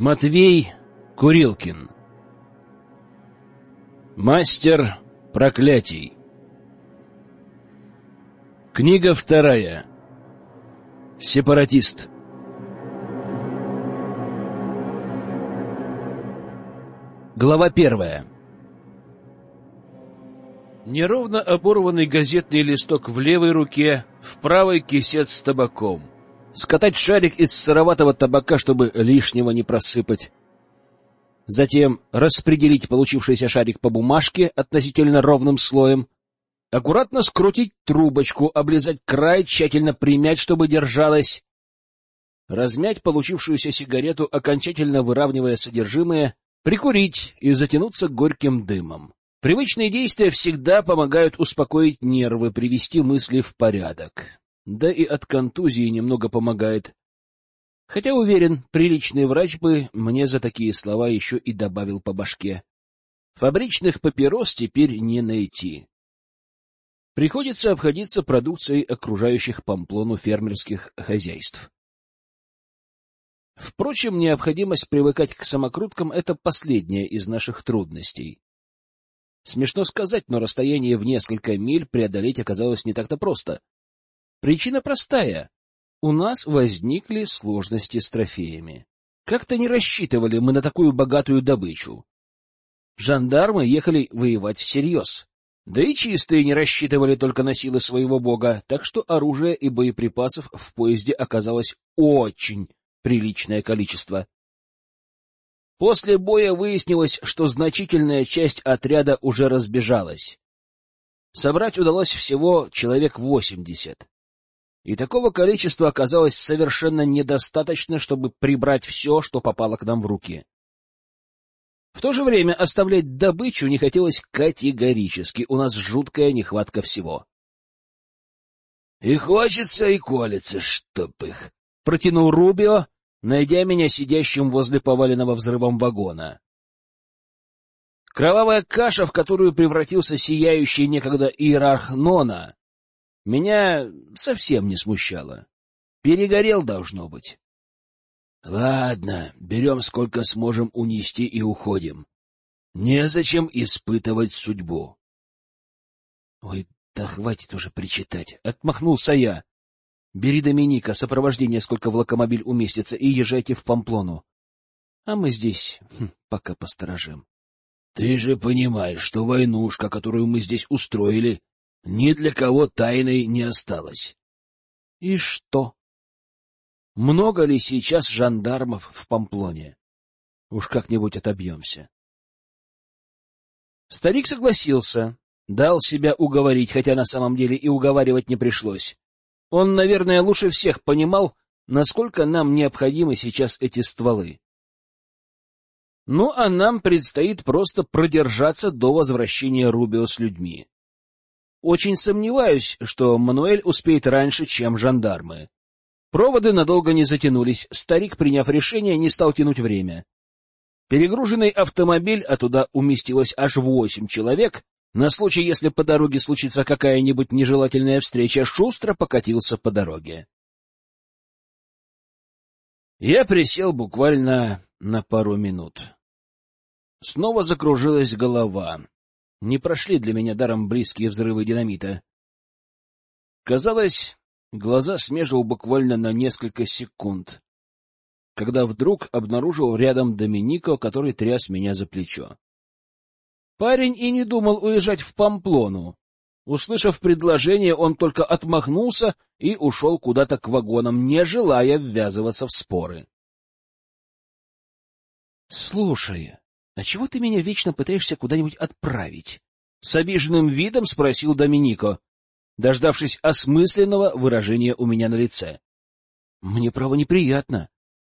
Матвей Курилкин. Мастер проклятий. Книга вторая. Сепаратист. Глава первая. Неровно оборванный газетный листок в левой руке, в правой кисет с табаком — скатать шарик из сыроватого табака, чтобы лишнего не просыпать. Затем распределить получившийся шарик по бумажке относительно ровным слоем, аккуратно скрутить трубочку, облизать край, тщательно примять, чтобы держалась, размять получившуюся сигарету, окончательно выравнивая содержимое, прикурить и затянуться горьким дымом. Привычные действия всегда помогают успокоить нервы, привести мысли в порядок да и от контузии немного помогает. Хотя, уверен, приличный врач бы мне за такие слова еще и добавил по башке. Фабричных папирос теперь не найти. Приходится обходиться продукцией окружающих Памплону фермерских хозяйств. Впрочем, необходимость привыкать к самокруткам — это последняя из наших трудностей. Смешно сказать, но расстояние в несколько миль преодолеть оказалось не так-то просто. Причина простая. У нас возникли сложности с трофеями. Как-то не рассчитывали мы на такую богатую добычу. Жандармы ехали воевать всерьез. Да и чистые не рассчитывали только на силы своего бога, так что оружия и боеприпасов в поезде оказалось очень приличное количество. После боя выяснилось, что значительная часть отряда уже разбежалась. Собрать удалось всего человек восемьдесят и такого количества оказалось совершенно недостаточно, чтобы прибрать все, что попало к нам в руки. В то же время оставлять добычу не хотелось категорически, у нас жуткая нехватка всего. — И хочется, и колется, чтоб их! — протянул Рубио, найдя меня сидящим возле поваленного взрывом вагона. Кровавая каша, в которую превратился сияющий некогда иерарх Нона, меня совсем не смущало. Перегорел, должно быть. Ладно, берем сколько сможем унести и уходим. Незачем испытывать судьбу. Ой, да хватит уже причитать. Отмахнулся я. Бери Доминика, сопровождение, сколько в локомобиль уместится, и езжайте в Памплону. А мы здесь хм, пока посторожим. Ты же понимаешь, что войнушка, которую мы здесь устроили, ни для кого тайной не осталось. И что? Много ли сейчас жандармов в Памплоне? Уж как-нибудь отобьемся. Старик согласился, дал себя уговорить, хотя на самом деле и уговаривать не пришлось. Он, наверное, лучше всех понимал, насколько нам необходимы сейчас эти стволы. Ну, а нам предстоит просто продержаться до возвращения Рубио с людьми. Очень сомневаюсь, что Мануэль успеет раньше, чем жандармы. Проводы надолго не затянулись, старик, приняв решение, не стал тянуть время. Перегруженный автомобиль, а туда уместилось аж восемь человек, на случай, если по дороге случится какая-нибудь нежелательная встреча, шустро покатился по дороге. Я присел буквально на пару минут. Снова закружилась голова не прошли для меня даром близкие взрывы динамита. Казалось, глаза смежил буквально на несколько секунд, когда вдруг обнаружил рядом Доминико, который тряс меня за плечо. Парень и не думал уезжать в Памплону. Услышав предложение, он только отмахнулся и ушел куда-то к вагонам, не желая ввязываться в споры. — Слушай, а чего ты меня вечно пытаешься куда-нибудь отправить? С обиженным видом спросил Доминико, дождавшись осмысленного выражения у меня на лице. Мне право неприятно.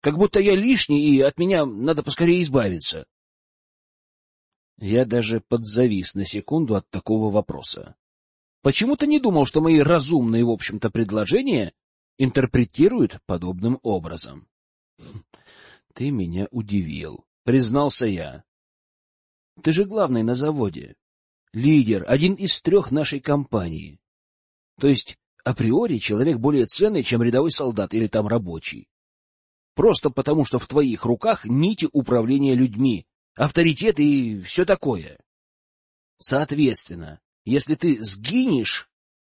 Как будто я лишний, и от меня надо поскорее избавиться. Я даже подзавис на секунду от такого вопроса. Почему-то не думал, что мои разумные, в общем-то, предложения интерпретируют подобным образом. — Ты меня удивил, — признался я. Ты же главный на заводе. Лидер, один из трех нашей компании. То есть, априори, человек более ценный, чем рядовой солдат или там рабочий. Просто потому, что в твоих руках нити управления людьми, авторитет и все такое. Соответственно, если ты сгинешь,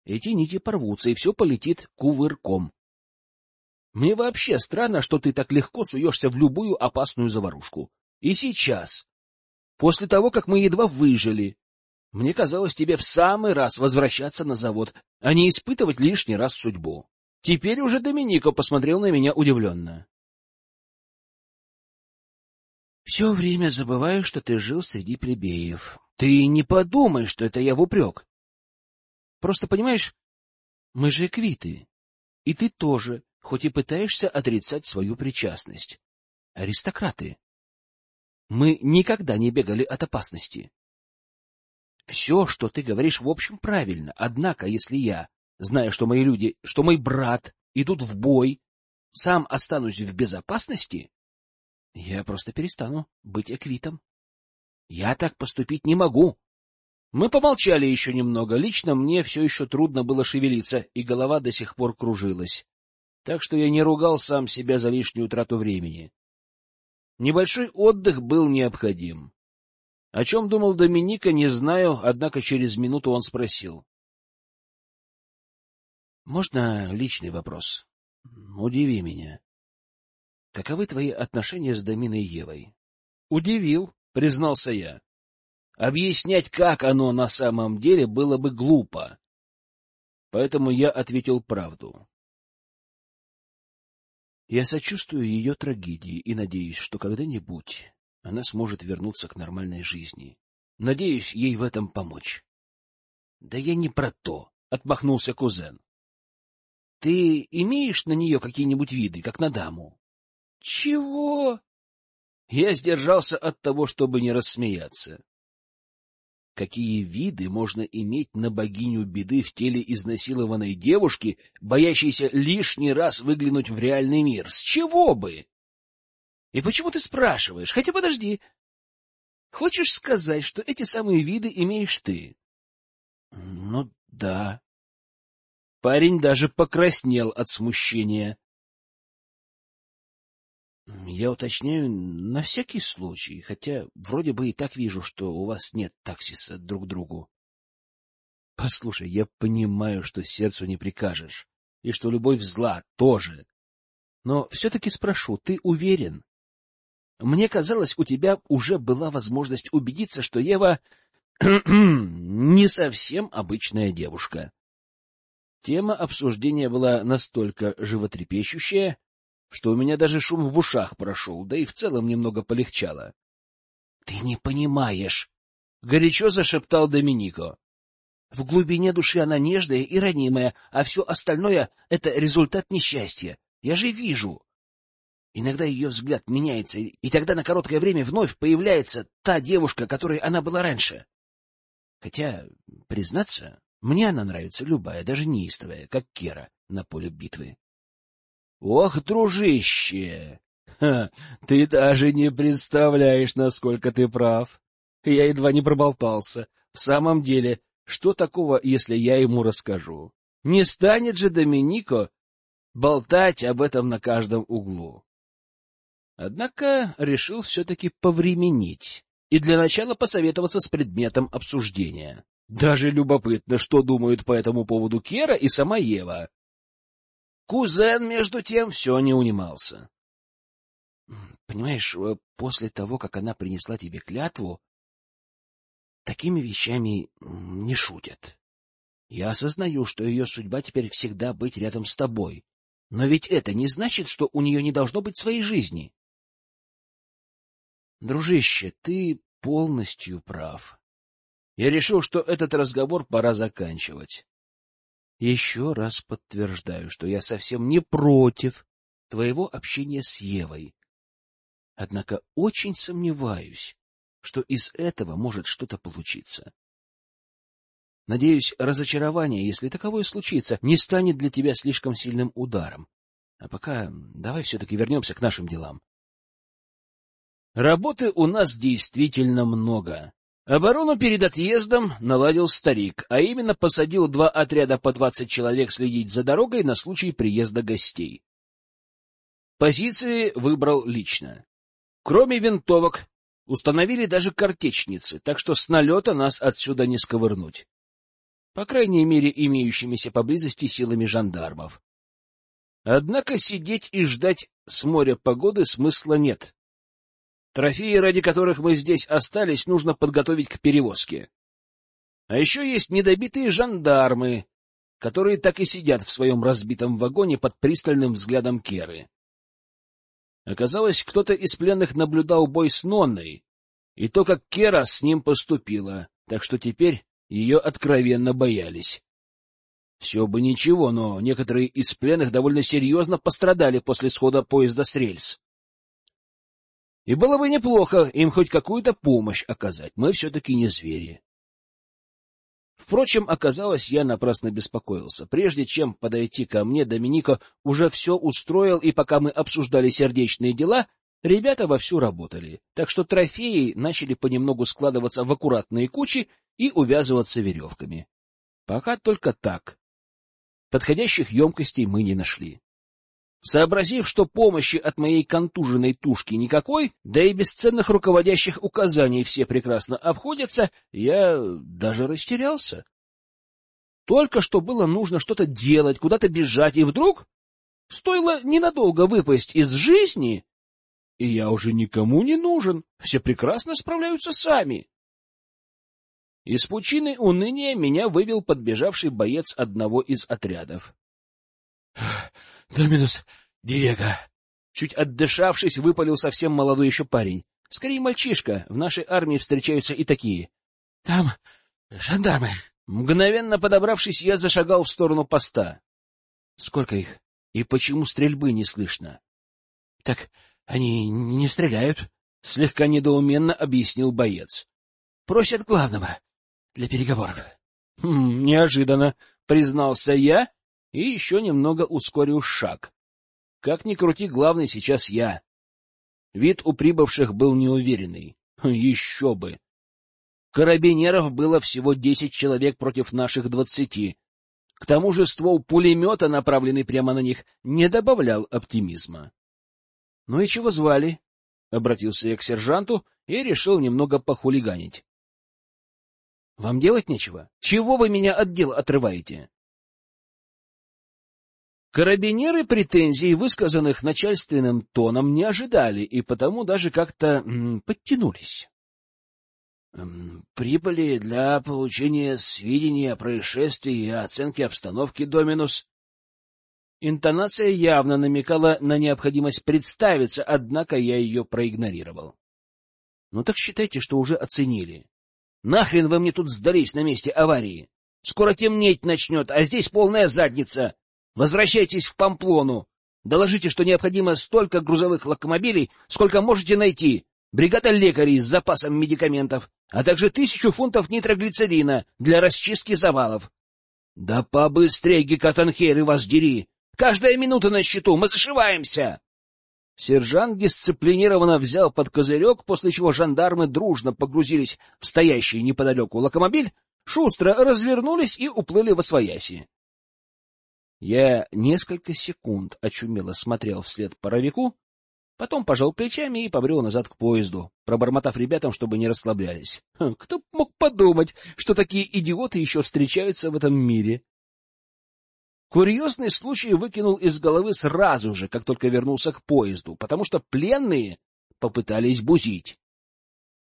эти нити порвутся, и все полетит кувырком. Мне вообще странно, что ты так легко суешься в любую опасную заварушку. И сейчас, после того, как мы едва выжили, мне казалось тебе в самый раз возвращаться на завод, а не испытывать лишний раз судьбу. Теперь уже Доминико посмотрел на меня удивленно. Все время забываю, что ты жил среди плебеев. Ты не подумай, что это я в упрек. Просто, понимаешь, мы же квиты. И ты тоже, хоть и пытаешься отрицать свою причастность. Аристократы. Мы никогда не бегали от опасности. Все, что ты говоришь, в общем, правильно. Однако, если я, зная, что мои люди, что мой брат идут в бой, сам останусь в безопасности, я просто перестану быть эквитом. Я так поступить не могу. Мы помолчали еще немного. Лично мне все еще трудно было шевелиться, и голова до сих пор кружилась. Так что я не ругал сам себя за лишнюю трату времени. Небольшой отдых был необходим. О чем думал Доминика, не знаю, однако через минуту он спросил. — Можно личный вопрос? Удиви меня. Каковы твои отношения с Доминой Евой? — Удивил, — признался я. Объяснять, как оно на самом деле, было бы глупо. Поэтому я ответил правду. Я сочувствую ее трагедии и надеюсь, что когда-нибудь она сможет вернуться к нормальной жизни. Надеюсь ей в этом помочь. — Да я не про то, — отмахнулся кузен. — Ты имеешь на нее какие-нибудь виды, как на даму? Чего? Я сдержался от того, чтобы не рассмеяться. Какие виды можно иметь на богиню беды в теле изнасилованной девушки, боящейся лишний раз выглянуть в реальный мир? С чего бы? И почему ты спрашиваешь? Хотя подожди. Хочешь сказать, что эти самые виды имеешь ты? Ну да. Парень даже покраснел от смущения. Я уточняю на всякий случай, хотя вроде бы и так вижу, что у вас нет таксиса друг другу. Послушай, я понимаю, что сердцу не прикажешь, и что любовь зла тоже. Но все-таки спрошу, ты уверен? Мне казалось, у тебя уже была возможность убедиться, что Ева не совсем обычная девушка. Тема обсуждения была настолько животрепещущая, что у меня даже шум в ушах прошел, да и в целом немного полегчало. — Ты не понимаешь! — горячо зашептал Доминико. — В глубине души она нежная и ранимая, а все остальное — это результат несчастья. Я же вижу. Иногда ее взгляд меняется, и тогда на короткое время вновь появляется та девушка, которой она была раньше. Хотя, признаться, мне она нравится любая, даже неистовая, как Кера на поле битвы. Ох, дружище! Ха, ты даже не представляешь, насколько ты прав. Я едва не проболтался. В самом деле, что такого, если я ему расскажу? Не станет же Доминико болтать об этом на каждом углу. Однако решил все-таки повременить и для начала посоветоваться с предметом обсуждения. Даже любопытно, что думают по этому поводу Кера и сама Ева. Кузен, между тем, все не унимался. — Понимаешь, э, после того, как она принесла тебе клятву, такими вещами не шутят. Я осознаю, что ее судьба теперь всегда быть рядом с тобой. Но ведь это не значит, что у нее не должно быть своей жизни. Дружище, ты полностью прав. Я решил, что этот разговор пора заканчивать. Еще раз подтверждаю, что я совсем не против твоего общения с Евой. Однако очень сомневаюсь, что из этого может что-то получиться. Надеюсь, разочарование, если таковое случится, не станет для тебя слишком сильным ударом. А пока давай все-таки вернемся к нашим делам. Работы у нас действительно много. Оборону перед отъездом наладил старик, а именно посадил два отряда по двадцать человек следить за дорогой на случай приезда гостей. Позиции выбрал лично. Кроме винтовок, установили даже картечницы, так что с налета нас отсюда не сковырнуть. По крайней мере, имеющимися поблизости силами жандармов. Однако сидеть и ждать с моря погоды смысла нет. Трофеи, ради которых мы здесь остались, нужно подготовить к перевозке. А еще есть недобитые жандармы, которые так и сидят в своем разбитом вагоне под пристальным взглядом Керы. Оказалось, кто-то из пленных наблюдал бой с Нонной, и то, как Кера с ним поступила, так что теперь ее откровенно боялись. Все бы ничего, но некоторые из пленных довольно серьезно пострадали после схода поезда с рельс. И было бы неплохо им хоть какую-то помощь оказать, мы все-таки не звери. Впрочем, оказалось, я напрасно беспокоился. Прежде чем подойти ко мне, Доминика уже все устроил, и пока мы обсуждали сердечные дела, ребята вовсю работали, так что трофеи начали понемногу складываться в аккуратные кучи и увязываться веревками. Пока только так. Подходящих емкостей мы не нашли. Сообразив, что помощи от моей контуженной тушки никакой, да и бесценных руководящих указаний все прекрасно обходятся, я даже растерялся. Только что было нужно что-то делать, куда-то бежать, и вдруг стоило ненадолго выпасть из жизни, и я уже никому не нужен, все прекрасно справляются сами. Из пучины уныния меня вывел подбежавший боец одного из отрядов. Доминус Диего. Чуть отдышавшись, выпалил совсем молодой еще парень. Скорее мальчишка, в нашей армии встречаются и такие. Там жандармы. Мгновенно подобравшись, я зашагал в сторону поста. Сколько их? И почему стрельбы не слышно? Так они не стреляют, слегка недоуменно объяснил боец. Просят главного для переговоров. Хм, неожиданно, признался я и еще немного ускорил шаг. Как ни крути, главный сейчас я. Вид у прибывших был неуверенный. Еще бы! Карабинеров было всего десять человек против наших двадцати. К тому же ствол пулемета, направленный прямо на них, не добавлял оптимизма. — Ну и чего звали? — обратился я к сержанту и решил немного похулиганить. — Вам делать нечего? Чего вы меня от дела отрываете? Карабинеры претензий, высказанных начальственным тоном, не ожидали и потому даже как-то подтянулись. «Прибыли для получения сведений о происшествии и оценки обстановки, Доминус». Интонация явно намекала на необходимость представиться, однако я ее проигнорировал. «Ну так считайте, что уже оценили. Нахрен вы мне тут сдались на месте аварии? Скоро темнеть начнет, а здесь полная задница!» Возвращайтесь в Памплону. Доложите, что необходимо столько грузовых локомобилей, сколько можете найти. Бригада лекарей с запасом медикаментов, а также тысячу фунтов нитроглицерина для расчистки завалов. Да побыстрее, Гекатанхейры, вас дери! Каждая минута на счету, мы зашиваемся! Сержант дисциплинированно взял под козырек, после чего жандармы дружно погрузились в стоящий неподалеку локомобиль, шустро развернулись и уплыли во свояси. Я несколько секунд очумело смотрел вслед паровику, потом пожал плечами и побрел назад к поезду, пробормотав ребятам, чтобы не расслаблялись. Хм, кто мог подумать, что такие идиоты еще встречаются в этом мире? Курьезный случай выкинул из головы сразу же, как только вернулся к поезду, потому что пленные попытались бузить.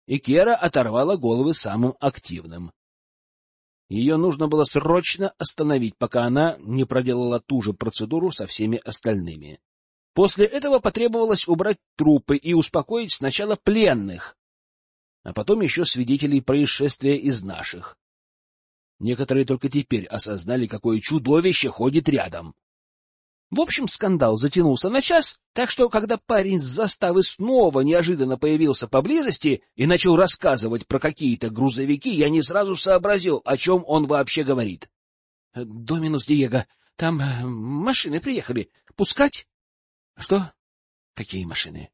И Кера оторвала головы самым активным. Ее нужно было срочно остановить, пока она не проделала ту же процедуру со всеми остальными. После этого потребовалось убрать трупы и успокоить сначала пленных, а потом еще свидетелей происшествия из наших. Некоторые только теперь осознали, какое чудовище ходит рядом. В общем, скандал затянулся на час, так что, когда парень с заставы снова неожиданно появился поблизости и начал рассказывать про какие-то грузовики, я не сразу сообразил, о чем он вообще говорит. — Доминус Диего, там э, машины приехали. Пускать? — Что? Какие машины?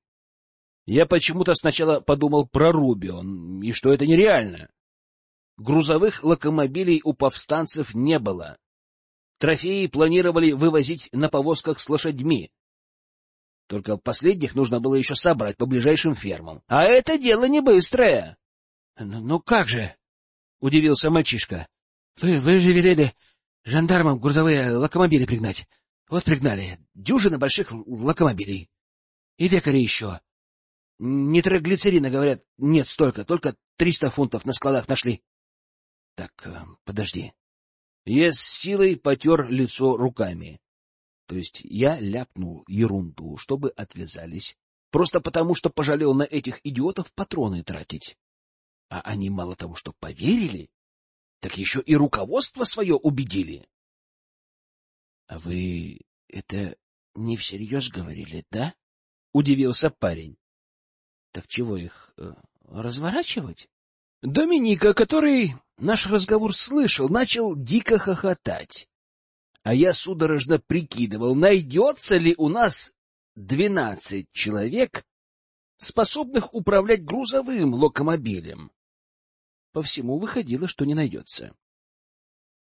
Я почему-то сначала подумал про Рубион, и что это нереально. Грузовых локомобилей у повстанцев не было. Трофеи планировали вывозить на повозках с лошадьми. Только последних нужно было еще собрать по ближайшим фермам. А это дело не быстрое. Ну, — Ну как же? — удивился мальчишка. — Вы, вы же велели жандармам грузовые локомобили пригнать. Вот пригнали. Дюжина больших локомобилей. И лекари еще. Нитроглицерина, говорят, нет столько, только триста фунтов на складах нашли. Так, э, подожди. Я с силой потер лицо руками. То есть я ляпнул ерунду, чтобы отвязались, просто потому что пожалел на этих идиотов патроны тратить. А они мало того, что поверили, так еще и руководство свое убедили. — А вы это не всерьез говорили, да? — удивился парень. — Так чего их э, разворачивать? Доминика, который наш разговор слышал, начал дико хохотать. А я судорожно прикидывал, найдется ли у нас двенадцать человек, способных управлять грузовым локомобилем. По всему выходило, что не найдется.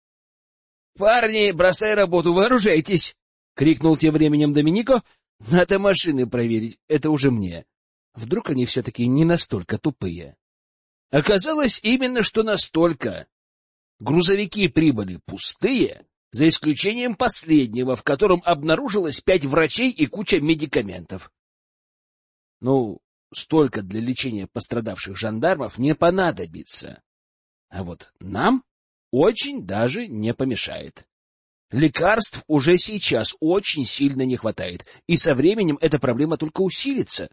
— Парни, бросай работу, вооружайтесь! — крикнул тем временем Доминико. — Надо машины проверить, это уже мне. Вдруг они все-таки не настолько тупые. Оказалось именно, что настолько. Грузовики прибыли пустые, за исключением последнего, в котором обнаружилось пять врачей и куча медикаментов. Ну, столько для лечения пострадавших жандармов не понадобится. А вот нам очень даже не помешает. Лекарств уже сейчас очень сильно не хватает, и со временем эта проблема только усилится.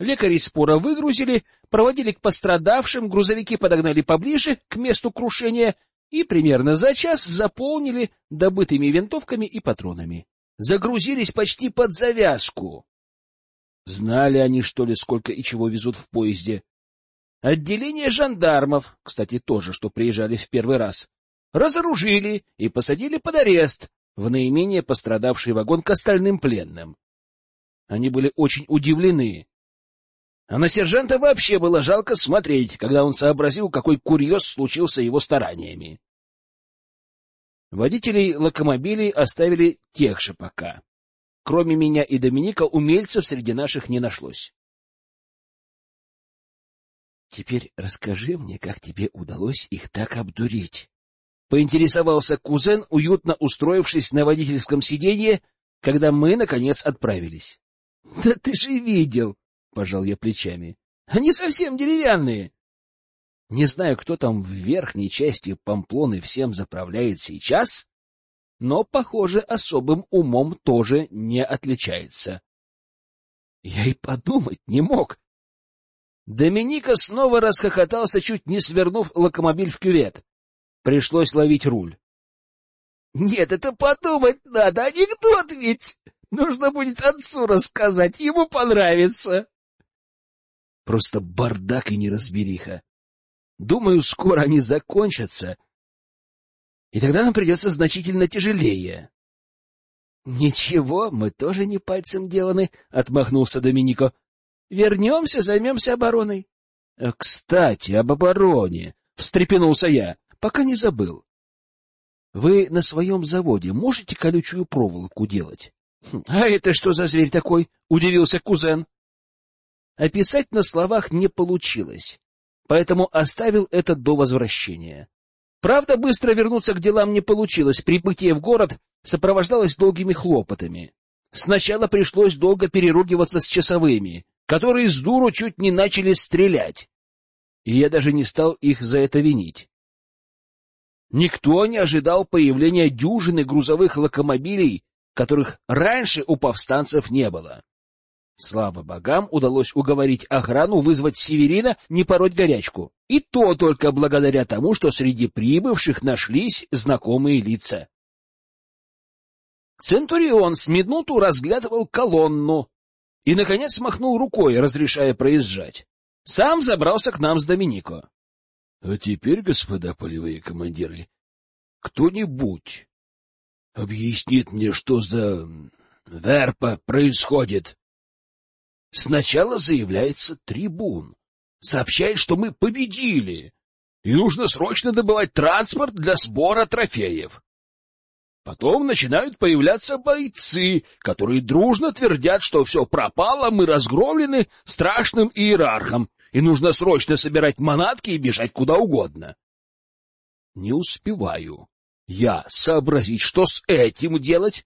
Лекари спора выгрузили, проводили к пострадавшим, грузовики подогнали поближе к месту крушения и примерно за час заполнили добытыми винтовками и патронами. Загрузились почти под завязку. Знали они, что ли, сколько и чего везут в поезде. Отделение жандармов, кстати, тоже, что приезжали в первый раз, разоружили и посадили под арест в наименее пострадавший вагон к остальным пленным. Они были очень удивлены. А на сержанта вообще было жалко смотреть, когда он сообразил, какой курьез случился его стараниями. Водителей локомобилей оставили тех же пока. Кроме меня и Доминика, умельцев среди наших не нашлось. Теперь расскажи мне, как тебе удалось их так обдурить. Поинтересовался кузен, уютно устроившись на водительском сиденье, когда мы, наконец, отправились. — Да ты же видел! — пожал я плечами. — Они совсем деревянные. Не знаю, кто там в верхней части Памплоны всем заправляет сейчас, но, похоже, особым умом тоже не отличается. Я и подумать не мог. Доминика снова расхохотался, чуть не свернув локомобиль в кювет. Пришлось ловить руль. — Нет, это подумать надо, анекдот ведь! Нужно будет отцу рассказать, ему понравится. Просто бардак и неразбериха. Думаю, скоро они закончатся, и тогда нам придется значительно тяжелее. — Ничего, мы тоже не пальцем деланы, — отмахнулся Доминико. — Вернемся, займемся обороной. — Кстати, об обороне, — встрепенулся я, пока не забыл. — Вы на своем заводе можете колючую проволоку делать? — А это что за зверь такой? — удивился кузен. Описать на словах не получилось, поэтому оставил это до возвращения. Правда, быстро вернуться к делам не получилось. Прибытие в город сопровождалось долгими хлопотами. Сначала пришлось долго переругиваться с часовыми, которые с дуру чуть не начали стрелять. И я даже не стал их за это винить. Никто не ожидал появления дюжины грузовых локомобилей, которых раньше у повстанцев не было. Слава богам, удалось уговорить охрану вызвать Северина не пороть горячку. И то только благодаря тому, что среди прибывших нашлись знакомые лица. Центурион с минуту разглядывал колонну и, наконец, махнул рукой, разрешая проезжать. Сам забрался к нам с Доминико. — А теперь, господа полевые командиры, кто-нибудь объяснит мне, что за верпа происходит? Сначала заявляется трибун, сообщает, что мы победили, и нужно срочно добывать транспорт для сбора трофеев. Потом начинают появляться бойцы, которые дружно твердят, что все пропало, мы разгромлены страшным иерархом, и нужно срочно собирать манатки и бежать куда угодно. Не успеваю я сообразить, что с этим делать.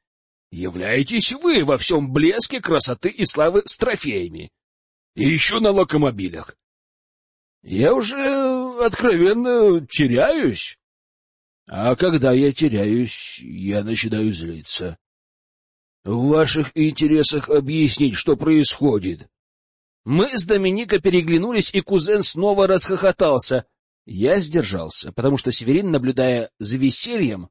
Являетесь вы во всем блеске красоты и славы с трофеями. И еще на локомобилях. Я уже откровенно теряюсь. А когда я теряюсь, я начинаю злиться. В ваших интересах объяснить, что происходит. Мы с Доминика переглянулись, и кузен снова расхохотался. Я сдержался, потому что Северин, наблюдая за весельем,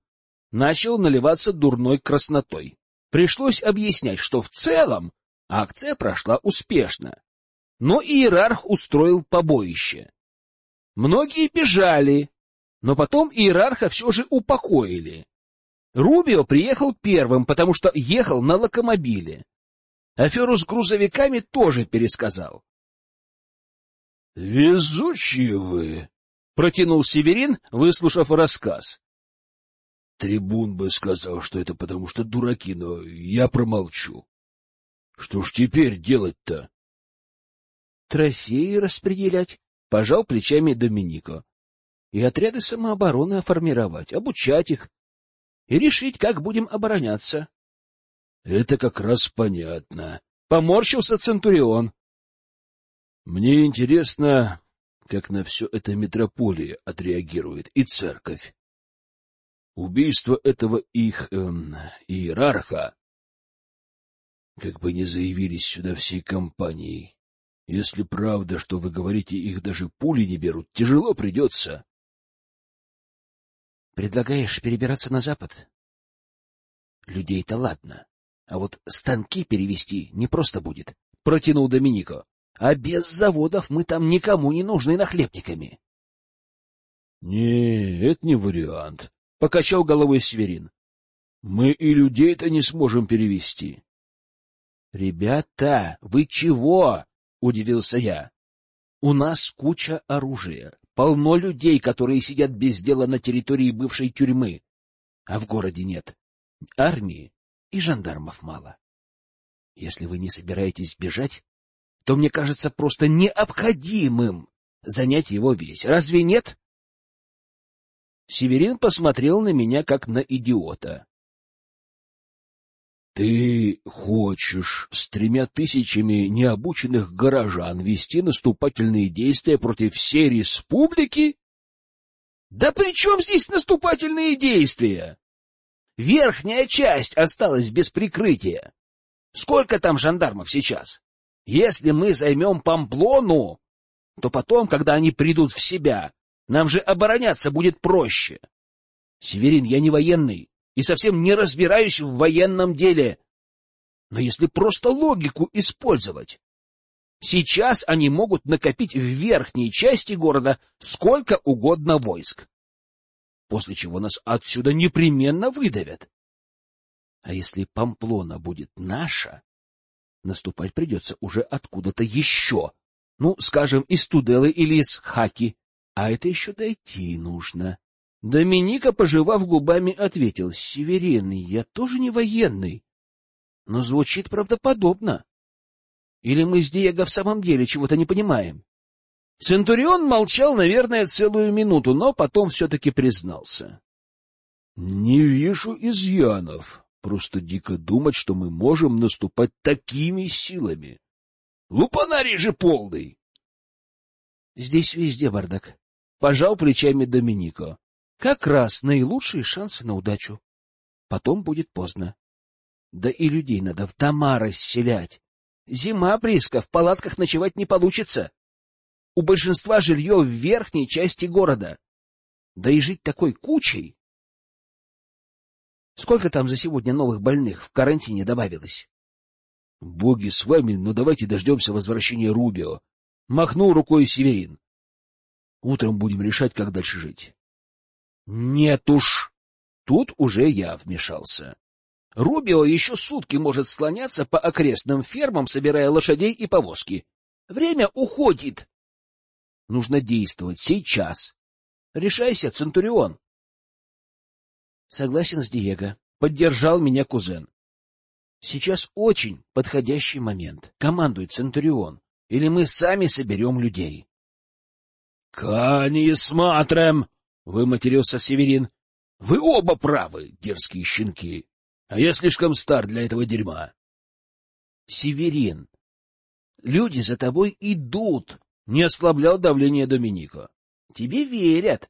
начал наливаться дурной краснотой. Пришлось объяснять, что в целом акция прошла успешно, но иерарх устроил побоище. Многие бежали, но потом иерарха все же упокоили. Рубио приехал первым, потому что ехал на локомобиле. Аферу с грузовиками тоже пересказал. — Везучие вы! — протянул Северин, выслушав рассказ. Трибун бы сказал, что это потому что дураки, но я промолчу. Что ж теперь делать-то? — Трофеи распределять, — пожал плечами Доминико и отряды самообороны формировать, обучать их и решить, как будем обороняться. — Это как раз понятно. Поморщился Центурион. — Мне интересно, как на все это метрополия отреагирует и церковь. Убийство этого их эм, иерарха как бы не заявились сюда всей компанией. Если правда, что вы говорите, их даже пули не берут, тяжело придется. Предлагаешь перебираться на запад? Людей-то ладно, а вот станки перевести не просто будет, — протянул Доминико. А без заводов мы там никому не нужны нахлебниками. — Не, это не вариант, — покачал головой Северин. — Мы и людей-то не сможем перевести. — Ребята, вы чего? — удивился я. — У нас куча оружия, Полно людей, которые сидят без дела на территории бывшей тюрьмы, а в городе нет армии и жандармов мало. Если вы не собираетесь бежать, то мне кажется просто необходимым занять его весь. Разве нет? Северин посмотрел на меня как на идиота. Ты хочешь с тремя тысячами необученных горожан вести наступательные действия против всей республики? Да при чем здесь наступательные действия? Верхняя часть осталась без прикрытия. Сколько там жандармов сейчас? Если мы займем Памплону, то потом, когда они придут в себя, нам же обороняться будет проще. Северин, я не военный и совсем не разбираюсь в военном деле. Но если просто логику использовать, сейчас они могут накопить в верхней части города сколько угодно войск, после чего нас отсюда непременно выдавят. А если Памплона будет наша, наступать придется уже откуда-то еще, ну, скажем, из Туделы или из Хаки, а это еще дойти нужно. Доминика, пожевав губами, ответил, — Северин, я тоже не военный, но звучит правдоподобно. Или мы с Диего в самом деле чего-то не понимаем? Центурион молчал, наверное, целую минуту, но потом все-таки признался. — Не вижу изъянов. Просто дико думать, что мы можем наступать такими силами. Лупанарий же полный! — Здесь везде бардак. Пожал плечами Доминико. Как раз наилучшие шансы на удачу. Потом будет поздно. Да и людей надо в дома расселять. Зима близко, в палатках ночевать не получится. У большинства жилье в верхней части города. Да и жить такой кучей. Сколько там за сегодня новых больных в карантине добавилось? Боги с вами, но давайте дождемся возвращения Рубио. Махнул рукой Северин. Утром будем решать, как дальше жить. Нет уж. Тут уже я вмешался. Рубио еще сутки может слоняться по окрестным фермам, собирая лошадей и повозки. Время уходит. Нужно действовать сейчас. Решайся, Центурион. Согласен с Диего. Поддержал меня кузен. Сейчас очень подходящий момент. Командует Центурион. Или мы сами соберем людей. — Кани смотрим! — выматерился Северин. — Вы оба правы, дерзкие щенки. А я слишком стар для этого дерьма. — Северин, люди за тобой идут, — не ослаблял давление Доминика. — Тебе верят.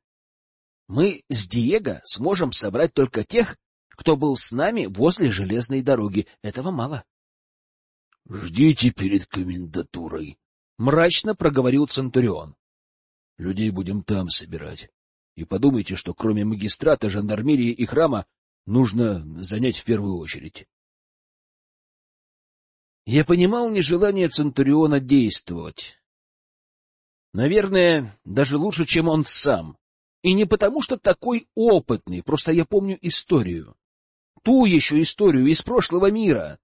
Мы с Диего сможем собрать только тех, кто был с нами возле железной дороги. Этого мало. — Ждите перед комендатурой, — мрачно проговорил Центурион. — Людей будем там собирать. И подумайте, что кроме магистрата, жандармерии и храма нужно занять в первую очередь. Я понимал нежелание Центуриона действовать. Наверное, даже лучше, чем он сам. И не потому, что такой опытный, просто я помню историю. Ту еще историю из прошлого мира.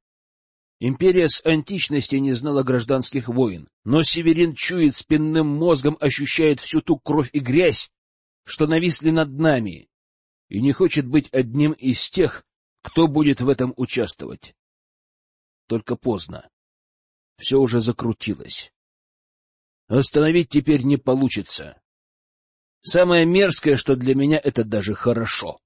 Империя с античности не знала гражданских войн, но Северин чует спинным мозгом, ощущает всю ту кровь и грязь, что нависли над нами, и не хочет быть одним из тех, кто будет в этом участвовать. Только поздно. Все уже закрутилось. Остановить теперь не получится. Самое мерзкое, что для меня это даже хорошо.